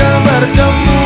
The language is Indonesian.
kita bertemu